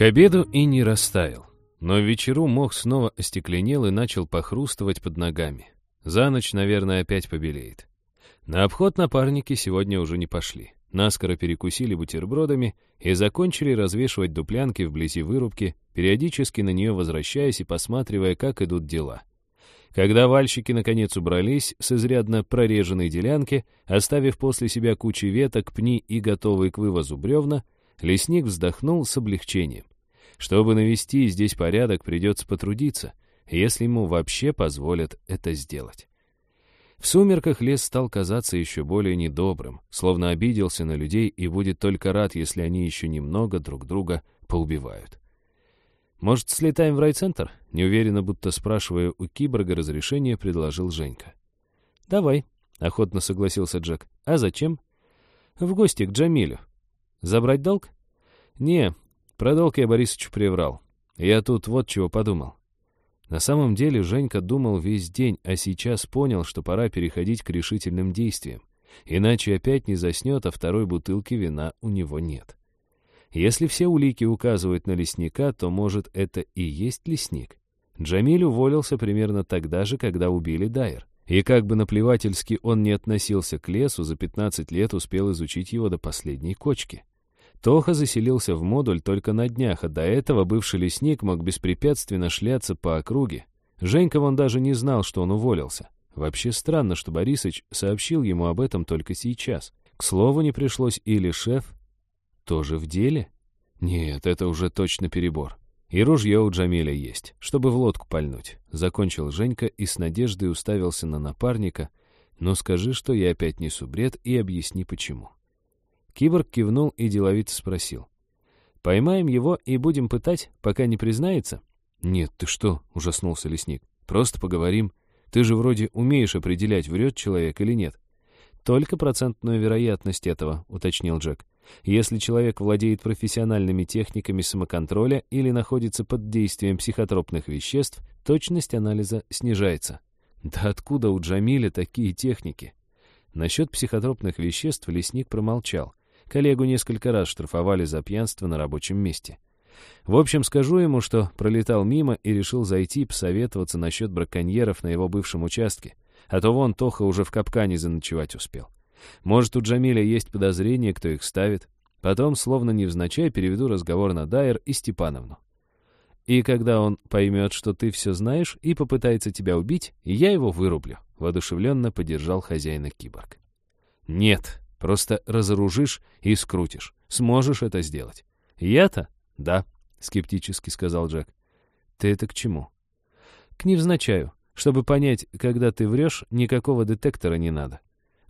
К обеду и не растаял. Но вечеру мох снова остекленел и начал похрустывать под ногами. За ночь, наверное, опять побелеет. На обход напарники сегодня уже не пошли. Наскоро перекусили бутербродами и закончили развешивать дуплянки вблизи вырубки, периодически на нее возвращаясь и посматривая, как идут дела. Когда вальщики наконец убрались с изрядно прореженной делянки, оставив после себя кучи веток, пни и готовые к вывозу бревна, лесник вздохнул с облегчением. Чтобы навести здесь порядок, придется потрудиться, если ему вообще позволят это сделать. В сумерках лес стал казаться еще более недобрым, словно обиделся на людей и будет только рад, если они еще немного друг друга поубивают. «Может, слетаем в райцентр?» Неуверенно, будто спрашивая у киборга разрешение, предложил Женька. «Давай», — охотно согласился Джек. «А зачем?» «В гости к Джамилю». «Забрать долг?» «Не, про долг я Борисовичу приврал. Я тут вот чего подумал. На самом деле Женька думал весь день, а сейчас понял, что пора переходить к решительным действиям. Иначе опять не заснет, а второй бутылки вина у него нет. Если все улики указывают на лесника, то, может, это и есть лесник. Джамиль уволился примерно тогда же, когда убили Дайер. И как бы наплевательски он не относился к лесу, за 15 лет успел изучить его до последней кочки. Тоха заселился в модуль только на днях, а до этого бывший лесник мог беспрепятственно шляться по округе. Женька он даже не знал, что он уволился. Вообще странно, что Борисыч сообщил ему об этом только сейчас. К слову, не пришлось или шеф тоже в деле? Нет, это уже точно перебор. И ружье у Джамиля есть, чтобы в лодку пальнуть. Закончил Женька и с надеждой уставился на напарника. Но скажи, что я опять несу бред, и объясни, почему. Киборг кивнул и деловито спросил. «Поймаем его и будем пытать, пока не признается?» «Нет, ты что?» — ужаснулся лесник. «Просто поговорим. Ты же вроде умеешь определять, врет человек или нет». «Только процентную вероятность этого», — уточнил Джек. «Если человек владеет профессиональными техниками самоконтроля или находится под действием психотропных веществ, точность анализа снижается». «Да откуда у Джамиля такие техники?» Насчет психотропных веществ лесник промолчал. Коллегу несколько раз штрафовали за пьянство на рабочем месте. В общем, скажу ему, что пролетал мимо и решил зайти посоветоваться насчет браконьеров на его бывшем участке. А то вон Тоха уже в капкане заночевать успел. Может, у Джамиля есть подозрение, кто их ставит. Потом, словно невзначай, переведу разговор на Дайер и Степановну. И когда он поймет, что ты все знаешь, и попытается тебя убить, я его вырублю», — воодушевленно поддержал хозяина киборг. «Нет», Просто разоружишь и скрутишь. Сможешь это сделать. Я-то? Да, скептически сказал Джек. Ты это к чему? К невзначаю. Чтобы понять, когда ты врешь, никакого детектора не надо.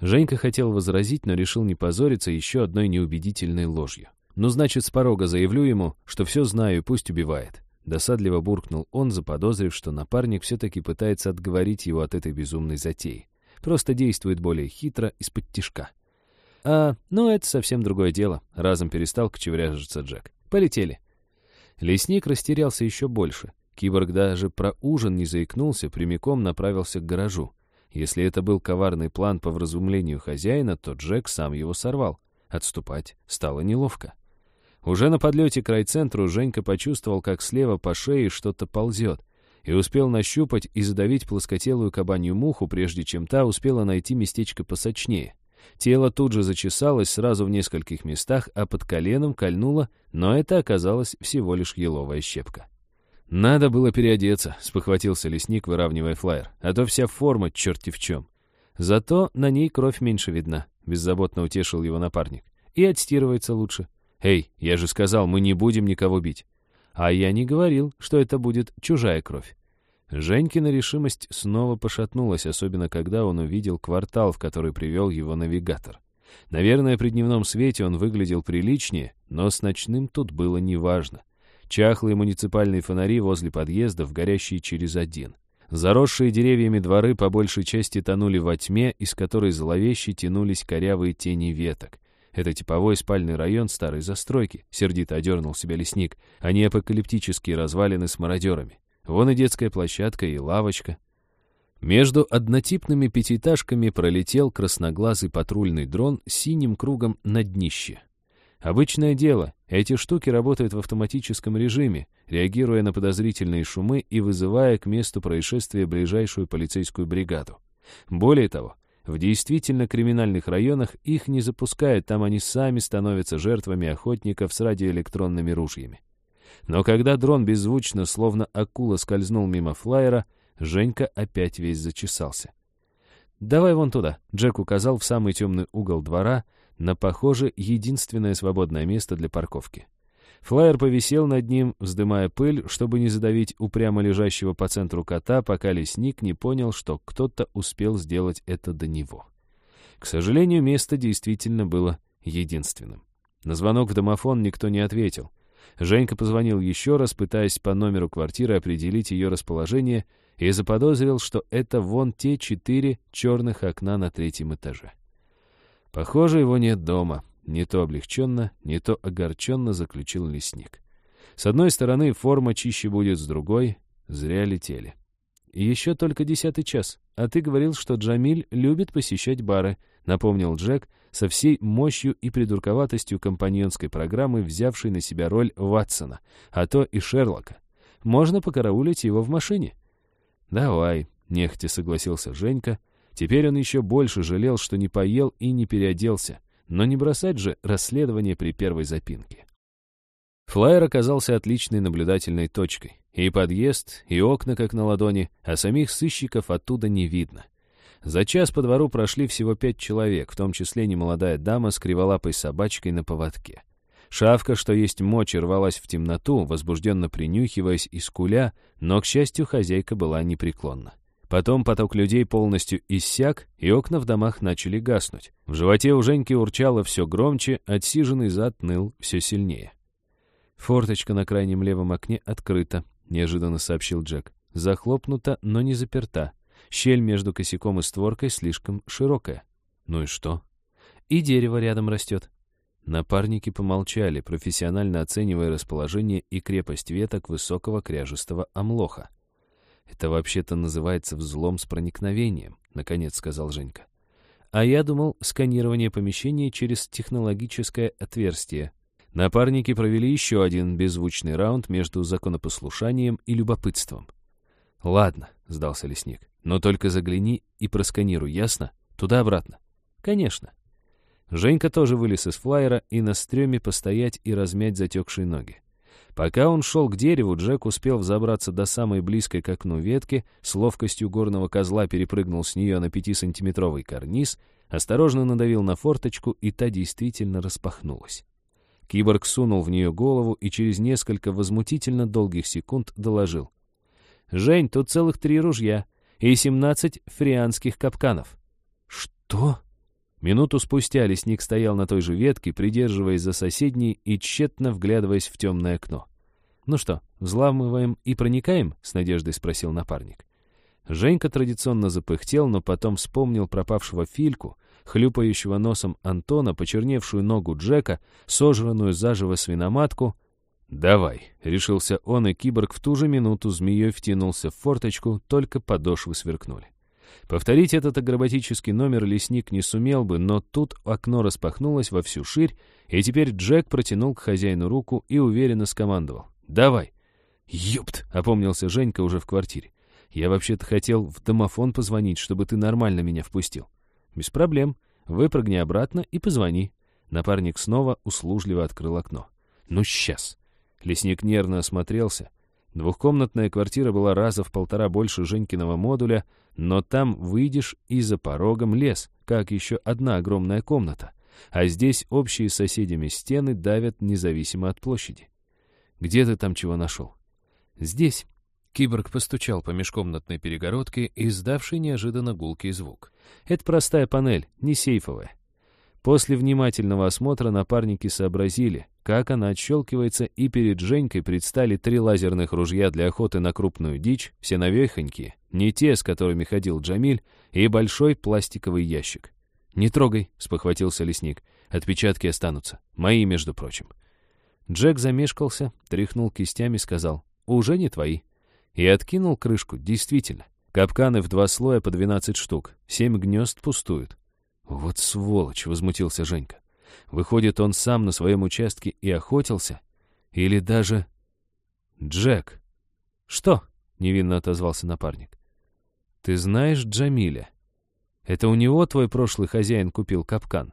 Женька хотел возразить, но решил не позориться еще одной неубедительной ложью. Ну, значит, с порога заявлю ему, что все знаю и пусть убивает. Досадливо буркнул он, заподозрив, что напарник все-таки пытается отговорить его от этой безумной затеи. Просто действует более хитро, из-под тишка. «А, ну это совсем другое дело», — разом перестал кочевряжиться Джек. «Полетели». Лесник растерялся еще больше. Киборг даже про ужин не заикнулся, прямиком направился к гаражу. Если это был коварный план по вразумлению хозяина, то Джек сам его сорвал. Отступать стало неловко. Уже на подлете к райцентру Женька почувствовал, как слева по шее что-то ползет, и успел нащупать и задавить плоскотелую кабанью муху, прежде чем та успела найти местечко посочнее. Тело тут же зачесалось сразу в нескольких местах, а под коленом кольнуло, но это оказалось всего лишь еловая щепка. «Надо было переодеться», — спохватился лесник, выравнивая флайер, «а то вся форма черти в чем». «Зато на ней кровь меньше видна», — беззаботно утешил его напарник. «И отстирывается лучше». «Эй, я же сказал, мы не будем никого бить». «А я не говорил, что это будет чужая кровь. Женькина решимость снова пошатнулась, особенно когда он увидел квартал, в который привел его навигатор. Наверное, при дневном свете он выглядел приличнее, но с ночным тут было неважно. Чахлые муниципальные фонари возле подъездов, горящие через один. Заросшие деревьями дворы по большей части тонули во тьме, из которой зловеще тянулись корявые тени веток. Это типовой спальный район старой застройки, сердито одернул себя лесник, а не апокалиптические развалины с мародерами. Вон и детская площадка, и лавочка. Между однотипными пятиэтажками пролетел красноглазый патрульный дрон синим кругом на днище. Обычное дело, эти штуки работают в автоматическом режиме, реагируя на подозрительные шумы и вызывая к месту происшествия ближайшую полицейскую бригаду. Более того, в действительно криминальных районах их не запускают, там они сами становятся жертвами охотников с радиоэлектронными ружьями. Но когда дрон беззвучно, словно акула, скользнул мимо флайера, Женька опять весь зачесался. «Давай вон туда», — Джек указал в самый темный угол двора, на, похоже, единственное свободное место для парковки. Флайер повисел над ним, вздымая пыль, чтобы не задавить упрямо лежащего по центру кота, пока лесник не понял, что кто-то успел сделать это до него. К сожалению, место действительно было единственным. На звонок в домофон никто не ответил. Женька позвонил еще раз, пытаясь по номеру квартиры определить ее расположение, и заподозрил, что это вон те четыре черных окна на третьем этаже. Похоже, его нет дома. Не то облегченно, не то огорченно заключил лесник. С одной стороны, форма чище будет, с другой — зря летели. Еще только десятый час, а ты говорил, что Джамиль любит посещать бары, напомнил Джек со всей мощью и придурковатостью компаньонской программы, взявшей на себя роль Ватсона, а то и Шерлока. Можно покараулить его в машине. «Давай», — нехотя согласился Женька. Теперь он еще больше жалел, что не поел и не переоделся. Но не бросать же расследование при первой запинке. Флайер оказался отличной наблюдательной точкой. И подъезд, и окна как на ладони, а самих сыщиков оттуда не видно. За час по двору прошли всего пять человек, в том числе немолодая дама с криволапой собачкой на поводке. Шавка, что есть мочи, рвалась в темноту, возбужденно принюхиваясь и скуля, но, к счастью, хозяйка была непреклонна. Потом поток людей полностью иссяк, и окна в домах начали гаснуть. В животе у Женьки урчало все громче, отсиженный зад ныл все сильнее. «Форточка на крайнем левом окне открыта», — неожиданно сообщил Джек. «Захлопнута, но не заперта. Щель между косяком и створкой слишком широкая». «Ну и что?» «И дерево рядом растет». Напарники помолчали, профессионально оценивая расположение и крепость веток высокого кряжестого амлоха. «Это вообще-то называется взлом с проникновением», — наконец сказал Женька. «А я думал, сканирование помещения через технологическое отверстие». Напарники провели еще один беззвучный раунд между законопослушанием и любопытством. «Ладно», — сдался лесник, — «но только загляни и просканируй, ясно? Туда-обратно». «Конечно». Женька тоже вылез из флайера и на стреме постоять и размять затекшие ноги. Пока он шел к дереву, Джек успел взобраться до самой близкой к окну ветки, с ловкостью горного козла перепрыгнул с нее на пятисантиметровый карниз, осторожно надавил на форточку, и та действительно распахнулась. Киборг сунул в нее голову и через несколько возмутительно долгих секунд доложил. «Жень, тут целых три ружья и семнадцать фрианских капканов». «Что?» Минуту спустя лесник стоял на той же ветке, придерживаясь за соседней и тщетно вглядываясь в темное окно. «Ну что, взламываем и проникаем?» — с надеждой спросил напарник. Женька традиционно запыхтел, но потом вспомнил пропавшего Фильку, хлюпающего носом Антона, почерневшую ногу Джека, сожранную заживо свиноматку. «Давай», — решился он, и киборг в ту же минуту змеей втянулся в форточку, только подошвы сверкнули. Повторить этот акробатический номер лесник не сумел бы, но тут окно распахнулось во всю ширь, и теперь Джек протянул к хозяину руку и уверенно скомандовал. «Давай!» «Ёпт!» — опомнился Женька уже в квартире. «Я вообще-то хотел в домофон позвонить, чтобы ты нормально меня впустил». «Без проблем. Выпрыгни обратно и позвони». Напарник снова услужливо открыл окно. «Ну, сейчас!» Лесник нервно осмотрелся. Двухкомнатная квартира была раза в полтора больше Женькиного модуля, но там выйдешь и за порогом лес, как еще одна огромная комната. А здесь общие с соседями стены давят независимо от площади. Где ты там чего нашел? Здесь. Киборг постучал по межкомнатной перегородке, издавшей неожиданно гулкий звук. Это простая панель, не сейфовая. После внимательного осмотра напарники сообразили, как она отщелкивается, и перед Женькой предстали три лазерных ружья для охоты на крупную дичь, все новехонькие, не те, с которыми ходил Джамиль, и большой пластиковый ящик. «Не трогай», — спохватился лесник, — «отпечатки останутся. Мои, между прочим». Джек замешкался, тряхнул кистями, сказал, «Уже не твои». И откинул крышку, действительно. Капканы в два слоя по двенадцать штук, семь гнезд пустуют. «Вот сволочь!» — возмутился Женька. Выходит, он сам на своем участке и охотился? Или даже... Джек. Что? Невинно отозвался напарник. Ты знаешь Джамиля? Это у него твой прошлый хозяин купил капкан?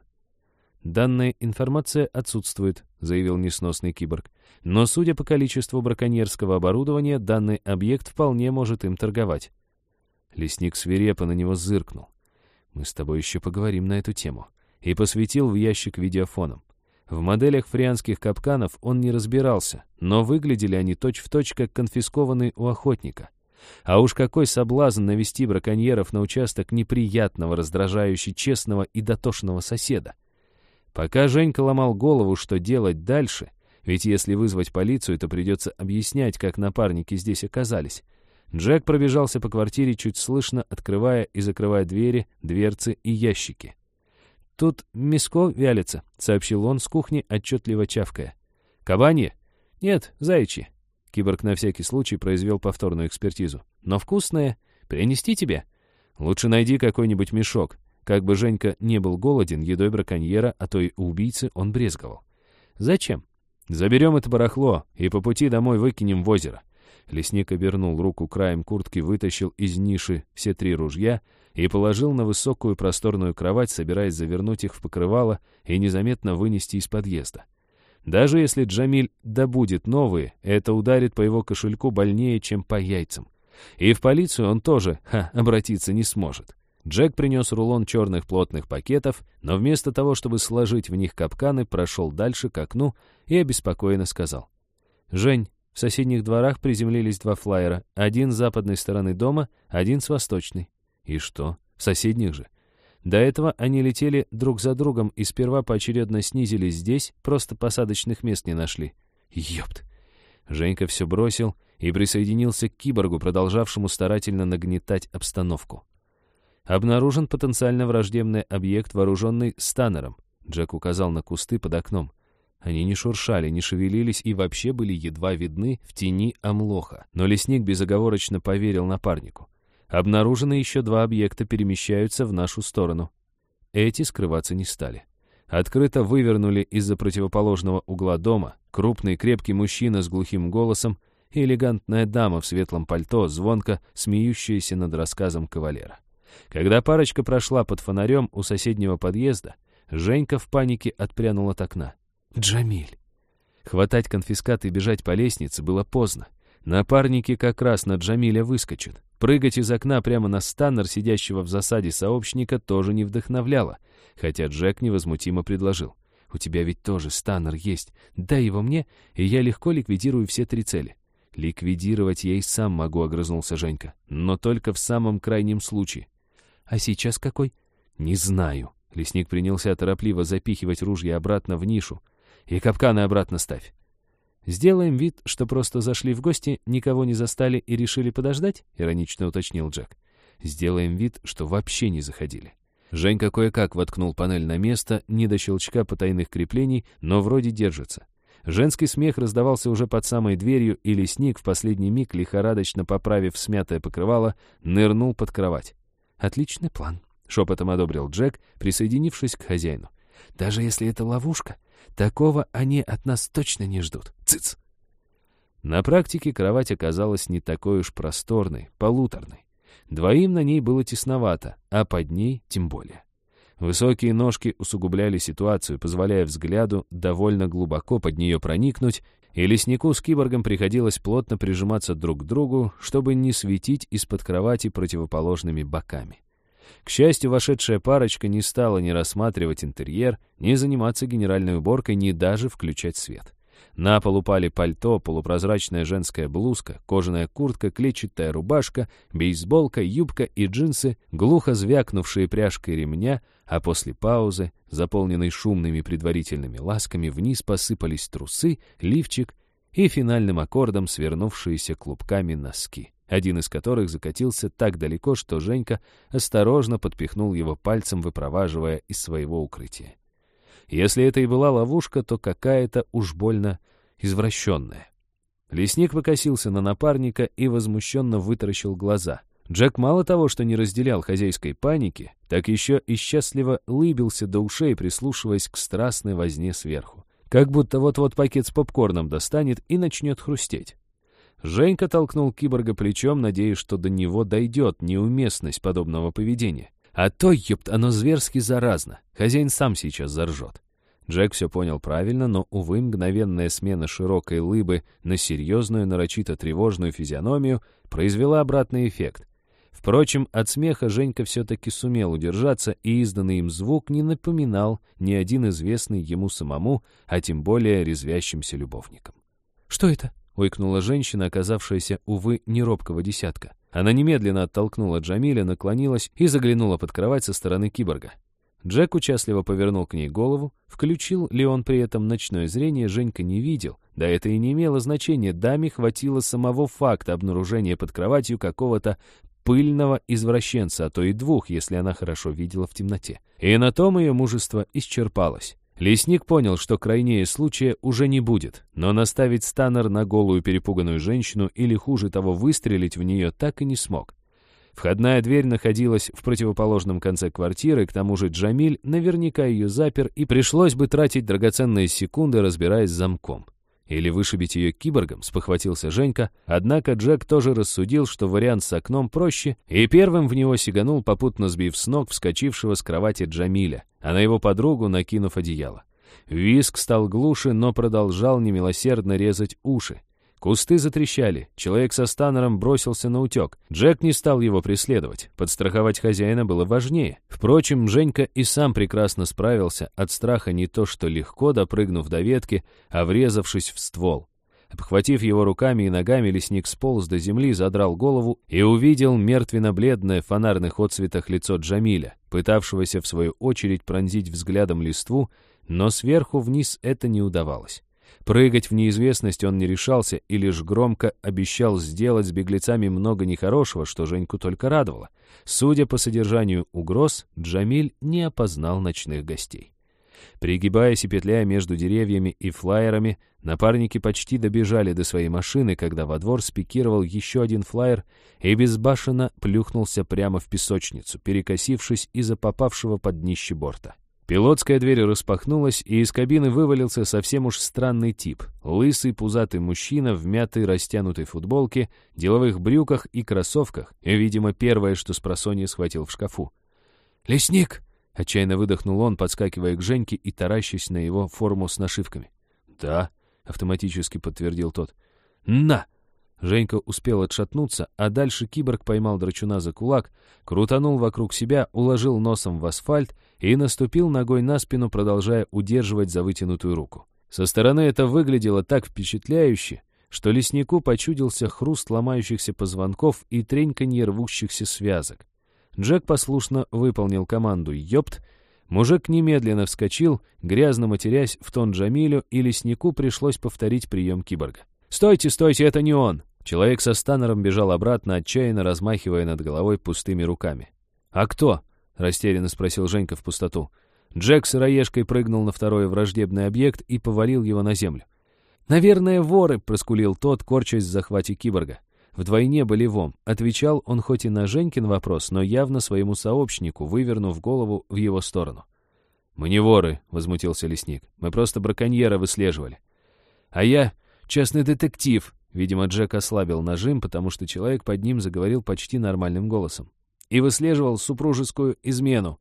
Данная информация отсутствует, заявил несносный киборг. Но, судя по количеству браконьерского оборудования, данный объект вполне может им торговать. Лесник свирепо на него зыркнул. Мы с тобой еще поговорим на эту тему. И посветил в ящик видеофоном. В моделях фрианских капканов он не разбирался, но выглядели они точь-в-точь, точь, как конфискованные у охотника. А уж какой соблазн навести браконьеров на участок неприятного, раздражающего, честного и дотошного соседа. Пока Женька ломал голову, что делать дальше, ведь если вызвать полицию, то придется объяснять, как напарники здесь оказались. Джек пробежался по квартире, чуть слышно открывая и закрывая двери, дверцы и ящики. «Тут миско вялится», — сообщил он с кухни, отчетливо чавкая. «Кабанье?» «Нет, заячьи». Киборг на всякий случай произвел повторную экспертизу. «Но вкусное. Принести тебе?» «Лучше найди какой-нибудь мешок». Как бы Женька не был голоден, едой браконьера, а то и убийцы он брезговал. «Зачем?» «Заберем это барахло и по пути домой выкинем в озеро». Лесник обернул руку краем куртки, вытащил из ниши все три ружья и положил на высокую просторную кровать, собираясь завернуть их в покрывало и незаметно вынести из подъезда. Даже если Джамиль добудет новые, это ударит по его кошельку больнее, чем по яйцам. И в полицию он тоже, ха, обратиться не сможет. Джек принес рулон черных плотных пакетов, но вместо того, чтобы сложить в них капканы, прошел дальше к окну и обеспокоенно сказал. «Жень, в соседних дворах приземлились два флайера, один с западной стороны дома, один с восточной. И что? Соседних же. До этого они летели друг за другом и сперва поочередно снизились здесь, просто посадочных мест не нашли. Ёпт. Женька все бросил и присоединился к киборгу, продолжавшему старательно нагнетать обстановку. Обнаружен потенциально враждебный объект, вооруженный станером. Джек указал на кусты под окном. Они не шуршали, не шевелились и вообще были едва видны в тени амлоха. Но лесник безоговорочно поверил напарнику. Обнаружены еще два объекта, перемещаются в нашу сторону. Эти скрываться не стали. Открыто вывернули из-за противоположного угла дома крупный крепкий мужчина с глухим голосом и элегантная дама в светлом пальто, звонко смеющаяся над рассказом кавалера. Когда парочка прошла под фонарем у соседнего подъезда, Женька в панике отпрянул от окна. «Джамиль!» Хватать конфискат и бежать по лестнице было поздно. Напарники как раз на Джамиля выскочат. Прыгать из окна прямо на станнер, сидящего в засаде сообщника, тоже не вдохновляло, хотя Джек невозмутимо предложил. «У тебя ведь тоже станнер есть. Дай его мне, и я легко ликвидирую все три цели». «Ликвидировать я и сам могу», — огрызнулся Женька. «Но только в самом крайнем случае». «А сейчас какой?» «Не знаю». Лесник принялся торопливо запихивать ружья обратно в нишу. «И капканы обратно ставь. «Сделаем вид, что просто зашли в гости, никого не застали и решили подождать?» — иронично уточнил Джек. «Сделаем вид, что вообще не заходили». Женька кое-как воткнул панель на место, не до щелчка потайных креплений, но вроде держится. Женский смех раздавался уже под самой дверью, и лесник, в последний миг, лихорадочно поправив смятое покрывало, нырнул под кровать. «Отличный план», — шепотом одобрил Джек, присоединившись к хозяину. «Даже если это ловушка, Такого они от нас точно не ждут. Цыц! На практике кровать оказалась не такой уж просторной, полуторной. Двоим на ней было тесновато, а под ней тем более. Высокие ножки усугубляли ситуацию, позволяя взгляду довольно глубоко под нее проникнуть, и леснику с киборгом приходилось плотно прижиматься друг к другу, чтобы не светить из-под кровати противоположными боками. К счастью, вошедшая парочка не стала ни рассматривать интерьер, ни заниматься генеральной уборкой, ни даже включать свет. На пол упали пальто, полупрозрачная женская блузка, кожаная куртка, клетчатая рубашка, бейсболка, юбка и джинсы, глухо звякнувшие пряжкой ремня, а после паузы, заполненной шумными предварительными ласками, вниз посыпались трусы, лифчик и финальным аккордом свернувшиеся клубками носки один из которых закатился так далеко, что Женька осторожно подпихнул его пальцем, выпроваживая из своего укрытия. Если это и была ловушка, то какая-то уж больно извращенная. Лесник покосился на напарника и возмущенно вытаращил глаза. Джек мало того, что не разделял хозяйской паники, так еще и счастливо лыбился до ушей, прислушиваясь к страстной возне сверху. Как будто вот-вот пакет с попкорном достанет и начнет хрустеть. Женька толкнул киборга плечом, надеясь, что до него дойдет неуместность подобного поведения. А то, ёпт, оно зверски заразно. Хозяин сам сейчас заржет. Джек все понял правильно, но, увы, мгновенная смена широкой лыбы на серьезную, нарочито тревожную физиономию произвела обратный эффект. Впрочем, от смеха Женька все-таки сумел удержаться, и изданный им звук не напоминал ни один известный ему самому, а тем более резвящимся любовникам. «Что это?» — ойкнула женщина, оказавшаяся, увы, неробкого десятка. Она немедленно оттолкнула Джамиля, наклонилась и заглянула под кровать со стороны киборга. Джек участливо повернул к ней голову. Включил ли он при этом ночное зрение, Женька не видел. Да это и не имело значения. Даме хватило самого факта обнаружения под кроватью какого-то пыльного извращенца, а то и двух, если она хорошо видела в темноте. И на том ее мужество исчерпалось. Лесник понял, что крайнее случая уже не будет, но наставить станер на голую перепуганную женщину или, хуже того, выстрелить в нее так и не смог. Входная дверь находилась в противоположном конце квартиры, к тому же Джамиль наверняка ее запер, и пришлось бы тратить драгоценные секунды, разбираясь с замком. Или вышибить ее киборгом, спохватился Женька, однако Джек тоже рассудил, что вариант с окном проще, и первым в него сиганул, попутно сбив с ног вскочившего с кровати Джамиля, а на его подругу накинув одеяло. Виск стал глуше, но продолжал немилосердно резать уши. Кусты затрещали, человек со станером бросился на утек. Джек не стал его преследовать, подстраховать хозяина было важнее. Впрочем, Женька и сам прекрасно справился, от страха не то что легко допрыгнув до ветки, а врезавшись в ствол. Обхватив его руками и ногами, лесник сполз до земли, задрал голову и увидел мертвенно-бледное в фонарных отцветах лицо Джамиля, пытавшегося в свою очередь пронзить взглядом листву, но сверху вниз это не удавалось. Прыгать в неизвестность он не решался и лишь громко обещал сделать с беглецами много нехорошего, что Женьку только радовало. Судя по содержанию угроз, Джамиль не опознал ночных гостей. Пригибаясь и петляя между деревьями и флайерами, напарники почти добежали до своей машины, когда во двор спикировал еще один флайер и безбашенно плюхнулся прямо в песочницу, перекосившись из-за попавшего под днище борта. Пилотская дверь распахнулась, и из кабины вывалился совсем уж странный тип. Лысый пузатый мужчина в мятой растянутой футболке, деловых брюках и кроссовках. И, видимо, первое, что с просонья схватил в шкафу. «Лесник!» — отчаянно выдохнул он, подскакивая к Женьке и таращась на его форму с нашивками. «Да», — автоматически подтвердил тот. «На!» Женька успел отшатнуться, а дальше киборг поймал драчуна за кулак, крутанул вокруг себя, уложил носом в асфальт и наступил ногой на спину, продолжая удерживать за вытянутую руку. Со стороны это выглядело так впечатляюще, что леснику почудился хруст ломающихся позвонков и треньканье рвущихся связок. Джек послушно выполнил команду «Ёпт!», Мужик немедленно вскочил, грязно матерясь в тон Джамилю, и леснику пришлось повторить прием киборга. «Стойте, стойте, это не он!» Человек со станером бежал обратно, отчаянно размахивая над головой пустыми руками. «А кто?» — растерянно спросил Женька в пустоту. Джек с сыроежкой прыгнул на второй враждебный объект и повалил его на землю. «Наверное, воры!» — проскулил тот, корчась в захвате киборга. Вдвойне болевом. Отвечал он хоть и на Женькин вопрос, но явно своему сообщнику, вывернув голову в его сторону. «Мы не воры», — возмутился лесник. «Мы просто браконьера выслеживали». «А я частный детектив», Видимо, Джек ослабил нажим, потому что человек под ним заговорил почти нормальным голосом. И выслеживал супружескую измену.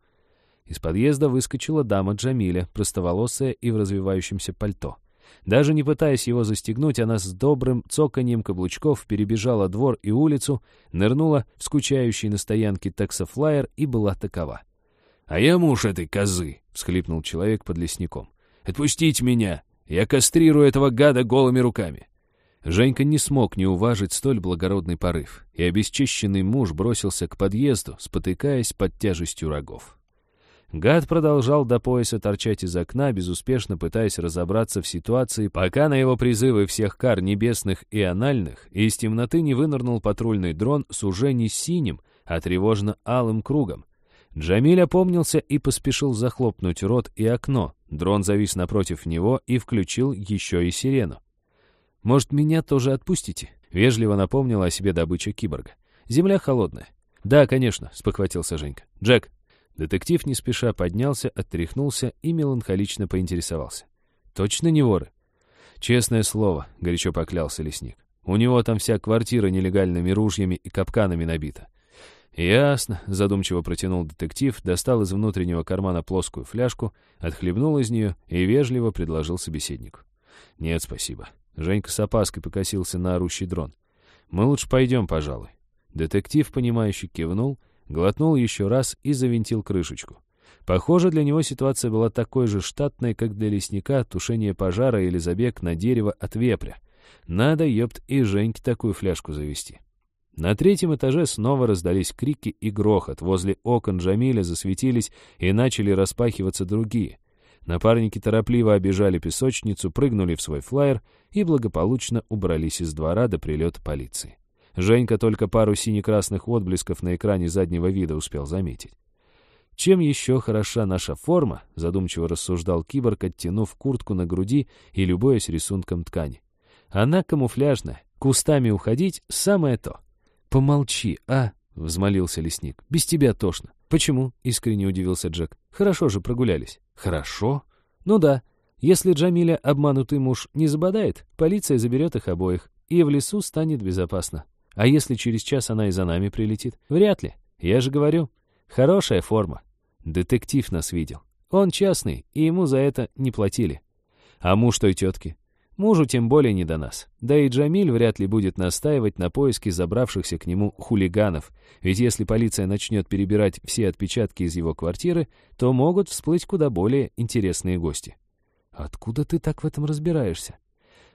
Из подъезда выскочила дама Джамиля, простоволосая и в развивающемся пальто. Даже не пытаясь его застегнуть, она с добрым цоканьем каблучков перебежала двор и улицу, нырнула в скучающий на стоянке таксофлайер и была такова. «А я муж этой козы!» — всхлипнул человек под лесником. «Отпустите меня! Я кастрирую этого гада голыми руками!» Женька не смог не уважить столь благородный порыв, и обесчищенный муж бросился к подъезду, спотыкаясь под тяжестью рогов. Гад продолжал до пояса торчать из окна, безуспешно пытаясь разобраться в ситуации, пока на его призывы всех кар небесных и анальных из темноты не вынырнул патрульный дрон с уже не синим, а тревожно-алым кругом. Джамиль опомнился и поспешил захлопнуть рот и окно. Дрон завис напротив него и включил еще и сирену. «Может, меня тоже отпустите?» — вежливо напомнила о себе добыча киборга. «Земля холодная. «Да, конечно», — спохватился Женька. «Джек». Детектив не спеша поднялся, отряхнулся и меланхолично поинтересовался. «Точно не воры?» «Честное слово», — горячо поклялся лесник. «У него там вся квартира нелегальными ружьями и капканами набита». «Ясно», — задумчиво протянул детектив, достал из внутреннего кармана плоскую фляжку, отхлебнул из нее и вежливо предложил собеседнику. «Нет, спасибо». Женька с опаской покосился на орущий дрон. «Мы лучше пойдем, пожалуй». Детектив, понимающий, кивнул, глотнул еще раз и завинтил крышечку. Похоже, для него ситуация была такой же штатной, как для лесника тушение пожара или забег на дерево от вепря. Надо, ёпт, и Женьке такую фляжку завести. На третьем этаже снова раздались крики и грохот. Возле окон Джамиля засветились и начали распахиваться другие. Напарники торопливо обижали песочницу, прыгнули в свой флайер и благополучно убрались из двора до прилета полиции. Женька только пару сине-красных отблесков на экране заднего вида успел заметить. «Чем еще хороша наша форма?» — задумчиво рассуждал киборг, оттянув куртку на груди и любуясь рисунком ткани. «Она камуфляжная. Кустами уходить — самое то». «Помолчи, а?» — взмолился лесник. «Без тебя тошно». «Почему?» — искренне удивился Джек. «Хорошо же прогулялись». «Хорошо?» «Ну да. Если Джамиля обманутый муж не забодает, полиция заберет их обоих, и в лесу станет безопасно. А если через час она и за нами прилетит? Вряд ли. Я же говорю, хорошая форма. Детектив нас видел. Он частный, и ему за это не платили. А муж той тетки? Мужу тем более не до нас. Да и Джамиль вряд ли будет настаивать на поиске забравшихся к нему хулиганов, ведь если полиция начнет перебирать все отпечатки из его квартиры, то могут всплыть куда более интересные гости. Откуда ты так в этом разбираешься?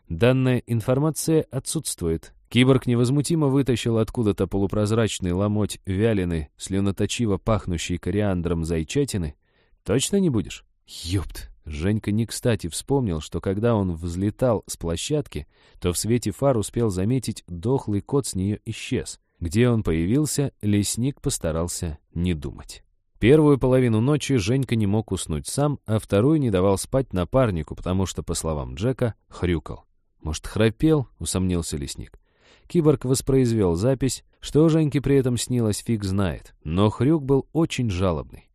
Данная информация отсутствует, Киборг невозмутимо вытащил откуда-то полупрозрачный ломоть вяленый, слюноточиво пахнущий кориандром зайчатины. «Точно не будешь?» «Ёпт!» Женька не кстати вспомнил, что когда он взлетал с площадки, то в свете фар успел заметить, дохлый кот с нее исчез. Где он появился, лесник постарался не думать. Первую половину ночи Женька не мог уснуть сам, а вторую не давал спать напарнику, потому что, по словам Джека, хрюкал. «Может, храпел?» — усомнился лесник. Киборг воспроизвел запись, что Женьке при этом снилось, фиг знает. Но хрюк был очень жалобный.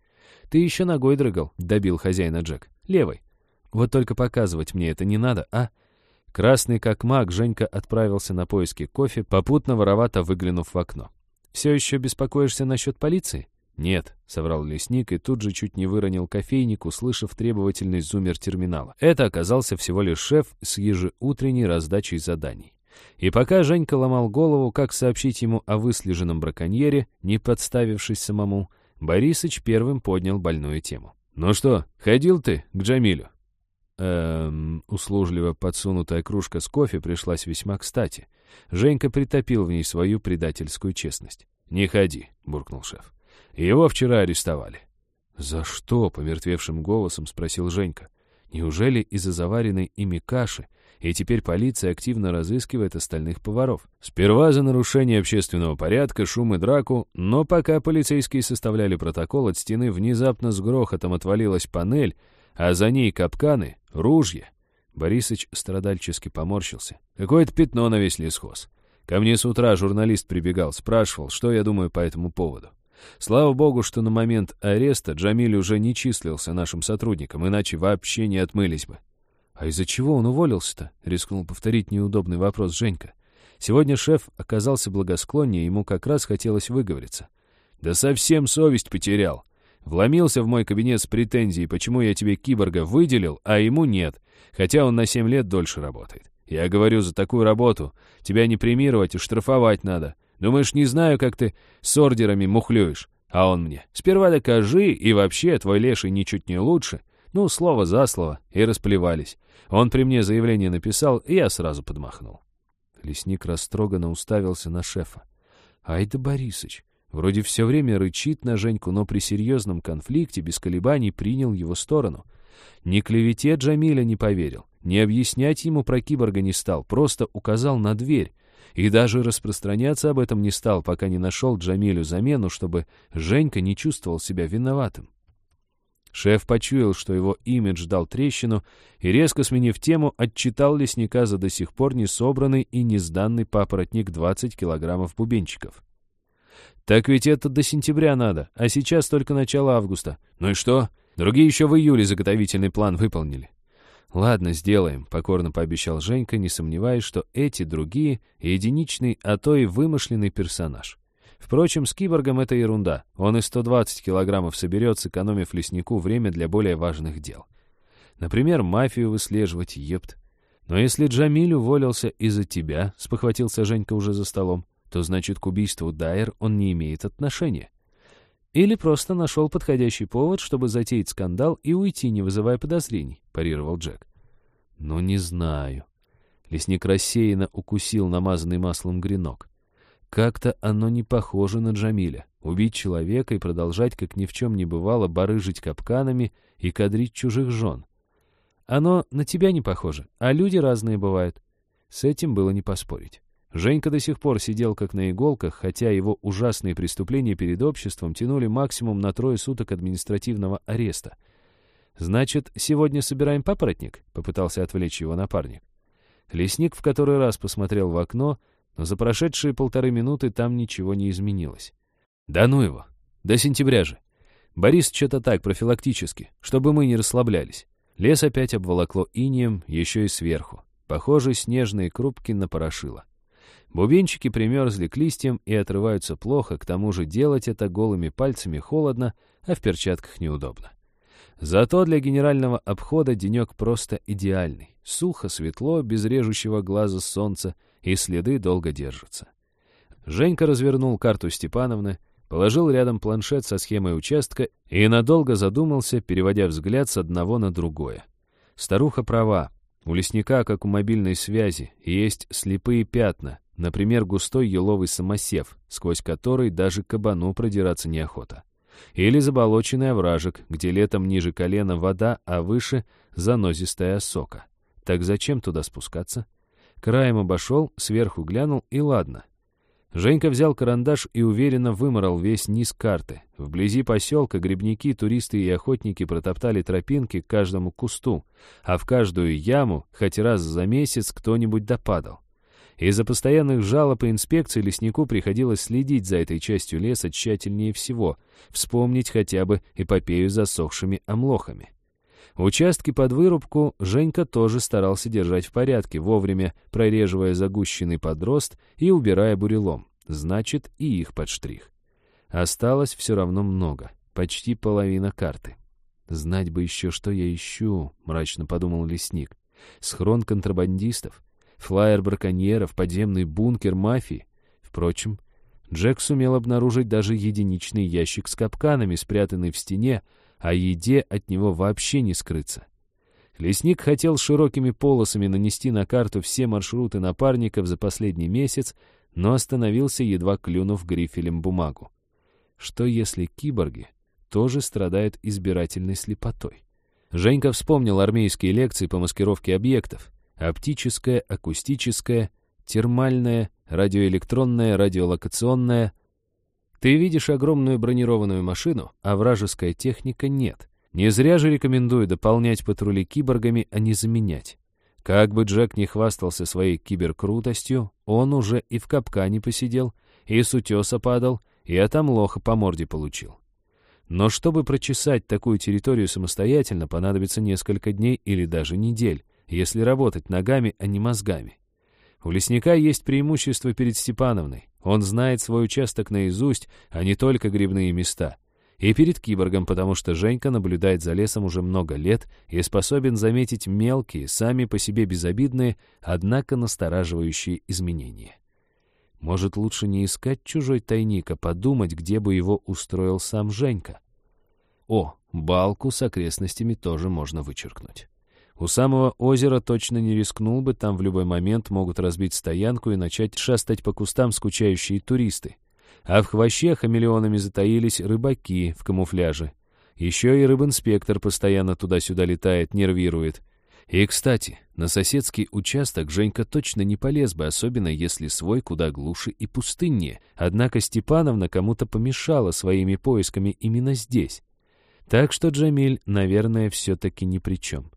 «Ты еще ногой дрыгал», — добил хозяина Джек. «Левой. Вот только показывать мне это не надо, а?» Красный как маг, Женька отправился на поиски кофе, попутно воровато выглянув в окно. «Все еще беспокоишься насчет полиции?» «Нет», — соврал лесник и тут же чуть не выронил кофейник, услышав требовательный зумер терминала. Это оказался всего лишь шеф с ежеутренней раздачей заданий. И пока Женька ломал голову, как сообщить ему о выслеженном браконьере, не подставившись самому, Борисыч первым поднял больную тему. «Ну что, ходил ты к Джамилю?» Эм, услужливо подсунутая кружка с кофе пришлась весьма кстати. Женька притопил в ней свою предательскую честность. «Не ходи», — буркнул шеф. «Его вчера арестовали». «За что?» — помертвевшим голосом спросил Женька. «Неужели из-за заваренной ими каши и теперь полиция активно разыскивает остальных поваров. Сперва за нарушение общественного порядка, шум и драку, но пока полицейские составляли протокол, от стены внезапно с грохотом отвалилась панель, а за ней капканы, ружья. Борисыч страдальчески поморщился. Какое-то пятно на весь лесхоз. Ко мне с утра журналист прибегал, спрашивал, что я думаю по этому поводу. Слава богу, что на момент ареста Джамиль уже не числился нашим сотрудником, иначе вообще не отмылись бы. «А из-за чего он уволился-то?» — рискнул повторить неудобный вопрос Женька. Сегодня шеф оказался благосклоннее, ему как раз хотелось выговориться. «Да совсем совесть потерял. Вломился в мой кабинет с претензией, почему я тебе киборга выделил, а ему нет, хотя он на семь лет дольше работает. Я говорю, за такую работу тебя не премировать и штрафовать надо. Думаешь, не знаю, как ты с ордерами мухлюешь? А он мне, сперва докажи, и вообще твой леший ничуть не лучше. Ну, слово за слово, и расплевались. Он при мне заявление написал, и я сразу подмахнул. Лесник растроганно уставился на шефа. «Ай да Борисыч, вроде все время рычит на Женьку, но при серьезном конфликте без колебаний принял его сторону. Ни клевете Джамиля не поверил, ни объяснять ему про киборга не стал, просто указал на дверь. И даже распространяться об этом не стал, пока не нашел Джамилю замену, чтобы Женька не чувствовал себя виноватым. Шеф почуял, что его имидж дал трещину, и, резко сменив тему, отчитал лесника за до сих пор не собранный и не сданный папоротник 20 килограммов бубенчиков. «Так ведь это до сентября надо, а сейчас только начало августа. Ну и что? Другие еще в июле заготовительный план выполнили». «Ладно, сделаем», — покорно пообещал Женька, не сомневаясь, что эти другие — единичный, а то и вымышленный персонаж. Впрочем, с киборгом это ерунда. Он и 120 килограммов соберет, сэкономив леснику время для более важных дел. Например, мафию выслеживать, епт. Но если Джамиль уволился из-за тебя, — спохватился Женька уже за столом, то значит, к убийству Дайер он не имеет отношения. Или просто нашел подходящий повод, чтобы затеять скандал и уйти, не вызывая подозрений, парировал Джек. Ну, не знаю. Лесник рассеянно укусил намазанный маслом гренок. Как-то оно не похоже на Джамиля. Убить человека и продолжать, как ни в чем не бывало, барыжить капканами и кадрить чужих жен. Оно на тебя не похоже, а люди разные бывают. С этим было не поспорить. Женька до сих пор сидел как на иголках, хотя его ужасные преступления перед обществом тянули максимум на трое суток административного ареста. «Значит, сегодня собираем папоротник?» — попытался отвлечь его напарник. Лесник в который раз посмотрел в окно, но за прошедшие полторы минуты там ничего не изменилось. «Да ну его! До сентября же! Борис что-то так, профилактически, чтобы мы не расслаблялись. Лес опять обволокло инием, еще и сверху. Похоже, снежные крупки напорошило. Бубенчики примерзли к листьям и отрываются плохо, к тому же делать это голыми пальцами холодно, а в перчатках неудобно. Зато для генерального обхода денек просто идеальный. Сухо, светло, без режущего глаза солнца, и следы долго держатся. Женька развернул карту Степановны, положил рядом планшет со схемой участка и надолго задумался, переводя взгляд с одного на другое. Старуха права. У лесника, как у мобильной связи, есть слепые пятна, например, густой еловый самосев, сквозь который даже кабану продираться неохота. Или заболоченный овражек, где летом ниже колена вода, а выше занозистая осока. Так зачем туда спускаться? Краем обошел, сверху глянул, и ладно, Женька взял карандаш и уверенно выморал весь низ карты. Вблизи поселка грибники, туристы и охотники протоптали тропинки к каждому кусту, а в каждую яму хоть раз за месяц кто-нибудь допадал. Из-за постоянных жалоб и инспекций леснику приходилось следить за этой частью леса тщательнее всего, вспомнить хотя бы эпопею засохшими омлохами. Участки под вырубку Женька тоже старался держать в порядке, вовремя прореживая загущенный подрост и убирая бурелом. Значит, и их под штрих. Осталось все равно много, почти половина карты. «Знать бы еще, что я ищу», — мрачно подумал лесник. «Схрон контрабандистов, флайер браконьеров, подземный бункер мафии». Впрочем, Джек сумел обнаружить даже единичный ящик с капканами, спрятанный в стене, а еде от него вообще не скрыться. Лесник хотел широкими полосами нанести на карту все маршруты напарников за последний месяц, но остановился, едва клюнув грифелем бумагу. Что если киборги тоже страдают избирательной слепотой? Женька вспомнил армейские лекции по маскировке объектов. Оптическая, акустическая, термальная, радиоэлектронная, радиолокационная — ты видишь огромную бронированную машину, а вражеская техника нет. Не зря же рекомендую дополнять патрули киборгами, а не заменять. Как бы Джек не хвастался своей киберкрутостью, он уже и в капкане посидел, и с утеса падал, и от лоха по морде получил. Но чтобы прочесать такую территорию самостоятельно, понадобится несколько дней или даже недель, если работать ногами, а не мозгами. У лесника есть преимущество перед Степановной. Он знает свой участок наизусть, а не только грибные места. И перед киборгом, потому что Женька наблюдает за лесом уже много лет и способен заметить мелкие, сами по себе безобидные, однако настораживающие изменения. Может, лучше не искать чужой тайник, а подумать, где бы его устроил сам Женька. О, балку с окрестностями тоже можно вычеркнуть. У самого озера точно не рискнул бы, там в любой момент могут разбить стоянку и начать шастать по кустам скучающие туристы. А в хвоще хамелеонами затаились рыбаки в камуфляже. Еще и рыбинспектор постоянно туда-сюда летает, нервирует. И, кстати, на соседский участок Женька точно не полез бы, особенно если свой куда глуше и пустыннее. Однако Степановна кому-то помешала своими поисками именно здесь. Так что Джамиль, наверное, все-таки ни при чем.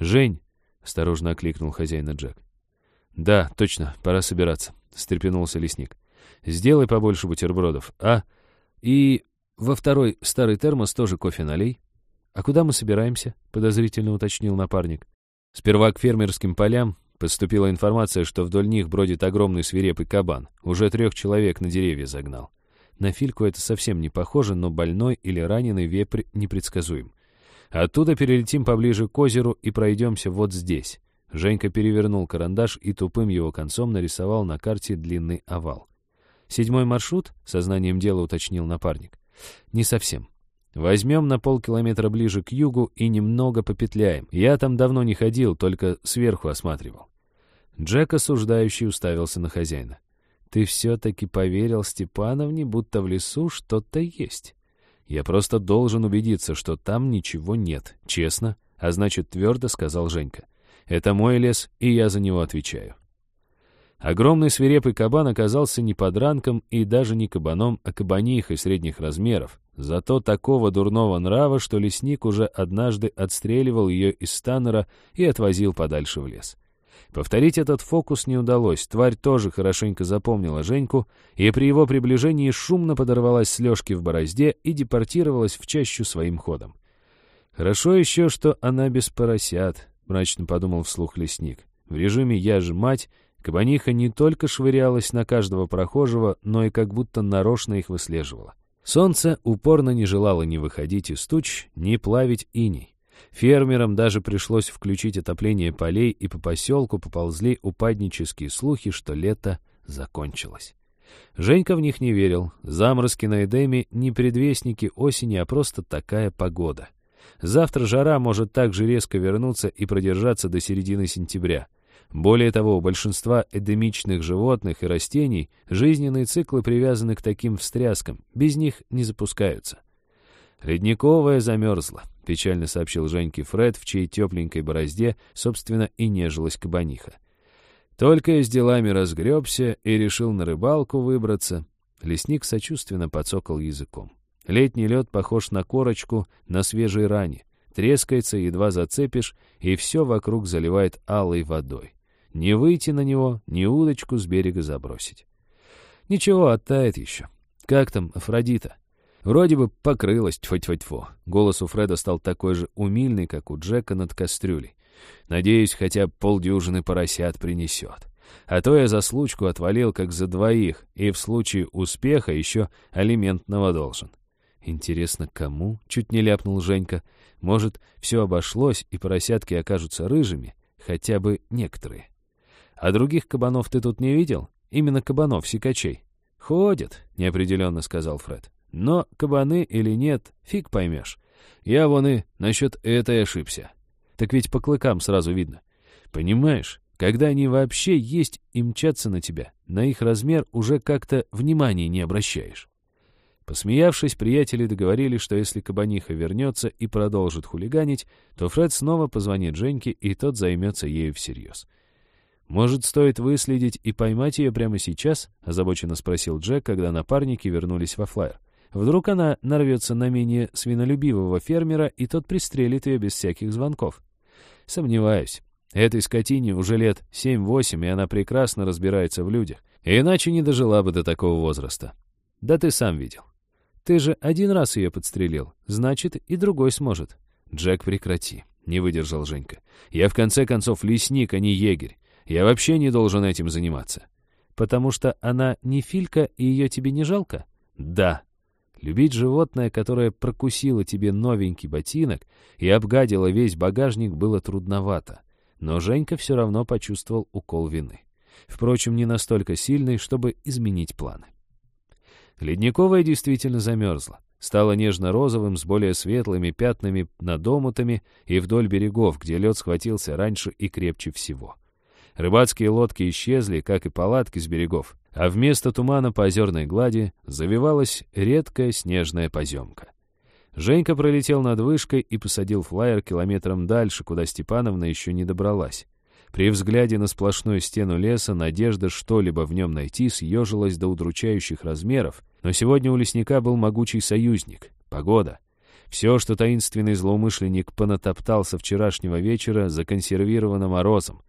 «Жень!» — осторожно окликнул хозяина Джек. «Да, точно, пора собираться», — встрепенулся лесник. Сделай побольше бутербродов, а? И во второй старый термос тоже кофе налей. А куда мы собираемся? Подозрительно уточнил напарник. Сперва к фермерским полям поступила информация, что вдоль них бродит огромный свирепый кабан. Уже трех человек на деревья загнал. На Фильку это совсем не похоже, но больной или раненый вепрь непредсказуем. Оттуда перелетим поближе к озеру и пройдемся вот здесь. Женька перевернул карандаш и тупым его концом нарисовал на карте длинный овал. «Седьмой маршрут?» — сознанием дела уточнил напарник. «Не совсем. Возьмем на полкилометра ближе к югу и немного попетляем. Я там давно не ходил, только сверху осматривал». Джек осуждающий уставился на хозяина. «Ты все-таки поверил Степановне, будто в лесу что-то есть. Я просто должен убедиться, что там ничего нет, честно, а значит, твердо сказал Женька. Это мой лес, и я за него отвечаю. Огромный свирепый кабан оказался не подранком и даже не кабаном, а кабанихой средних размеров. Зато такого дурного нрава, что лесник уже однажды отстреливал ее из станнера и отвозил подальше в лес. Повторить этот фокус не удалось, тварь тоже хорошенько запомнила Женьку, и при его приближении шумно подорвалась с лёжки в борозде и депортировалась в чащу своим ходом. «Хорошо еще, что она без поросят», — мрачно подумал вслух лесник. «В режиме «я же мать» Кабаниха не только швырялась на каждого прохожего, но и как будто нарочно их выслеживала. Солнце упорно не желало ни выходить из туч, ни плавить иней. Фермерам даже пришлось включить отопление полей, и по поселку поползли упаднические слухи, что лето закончилось. Женька в них не верил. Заморозки на Эдеме не предвестники осени, а просто такая погода. Завтра жара может так же резко вернуться и продержаться до середины сентября. Более того, у большинства эдемичных животных и растений жизненные циклы привязаны к таким встряскам, без них не запускаются. «Ледниковая замерзла», — печально сообщил Женьке Фред, в чьей тепленькой борозде, собственно, и нежилась кабаниха. Только я с делами разгребся и решил на рыбалку выбраться. Лесник сочувственно подсокал языком. Летний лед похож на корочку на свежей ране. Трескается, едва зацепишь, и все вокруг заливает алой водой. Не выйти на него, ни удочку с берега забросить. Ничего, оттает еще. Как там Афродита? Вроде бы покрылась, тьфу-тьфу-тьфу. Голос у Фреда стал такой же умильный, как у Джека над кастрюлей. Надеюсь, хотя полдюжины поросят принесет. А то я за случку отвалил, как за двоих, и в случае успеха еще алиментного должен. Интересно, кому? Чуть не ляпнул Женька. Может, все обошлось, и поросятки окажутся рыжими? Хотя бы некоторые. А других кабанов ты тут не видел? Именно кабанов, сикачей. Ходят, неопределенно сказал Фред. Но кабаны или нет, фиг поймешь. Я вон и насчет этой ошибся. Так ведь по клыкам сразу видно. Понимаешь, когда они вообще есть и мчатся на тебя, на их размер уже как-то внимания не обращаешь. Посмеявшись, приятели договорились, что если кабаниха вернется и продолжит хулиганить, то Фред снова позвонит Женьке, и тот займется ею всерьез. «Может, стоит выследить и поймать ее прямо сейчас?» — озабоченно спросил Джек, когда напарники вернулись во флайер. «Вдруг она нарвется на менее свинолюбивого фермера, и тот пристрелит ее без всяких звонков?» «Сомневаюсь. Этой скотине уже лет семь-восемь, и она прекрасно разбирается в людях. Иначе не дожила бы до такого возраста. Да ты сам видел. Ты же один раз ее подстрелил, значит, и другой сможет». «Джек, прекрати», — не выдержал Женька. «Я в конце концов лесник, а не егерь. Я вообще не должен этим заниматься. Потому что она не филька, и ее тебе не жалко? Да. Любить животное, которое прокусило тебе новенький ботинок и обгадило весь багажник, было трудновато. Но Женька все равно почувствовал укол вины. Впрочем, не настолько сильный, чтобы изменить планы. Ледниковая действительно замерзла. Стала нежно-розовым с более светлыми пятнами над омутами и вдоль берегов, где лед схватился раньше и крепче всего. Рыбацкие лодки исчезли, как и палатки с берегов, а вместо тумана по озерной глади завивалась редкая снежная поземка. Женька пролетел над вышкой и посадил флайер километром дальше, куда Степановна еще не добралась. При взгляде на сплошную стену леса надежда что-либо в нем найти съежилась до удручающих размеров, но сегодня у лесника был могучий союзник — погода. Все, что таинственный злоумышленник понатоптал со вчерашнего вечера, законсервировано морозом,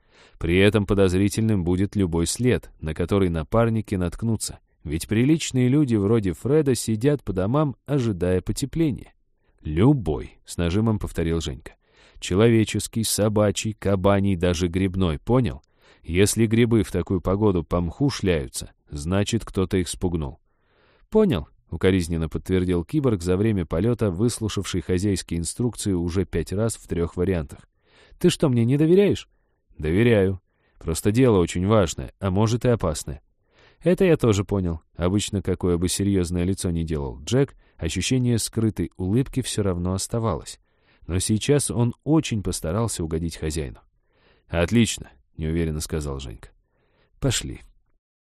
при этом подозрительным будет любой след, на который напарники наткнутся. Ведь приличные люди вроде Фреда сидят по домам, ожидая потепления. «Любой», — с нажимом повторил Женька. «Человеческий, собачий, кабаний, даже грибной, понял? Если грибы в такую погоду по мху шляются, значит, кто-то их спугнул». «Понял», — укоризненно подтвердил киборг за время полета, выслушавший хозяйские инструкции уже пять раз в трех вариантах. «Ты что, мне не доверяешь?» «Доверяю. Просто дело очень важное, а может и опасное. Это я тоже понял. Обычно, какое бы серьезное лицо ни делал Джек, ощущение скрытой улыбки все равно оставалось. Но сейчас он очень постарался угодить хозяину. «Отлично», — неуверенно сказал Женька. «Пошли».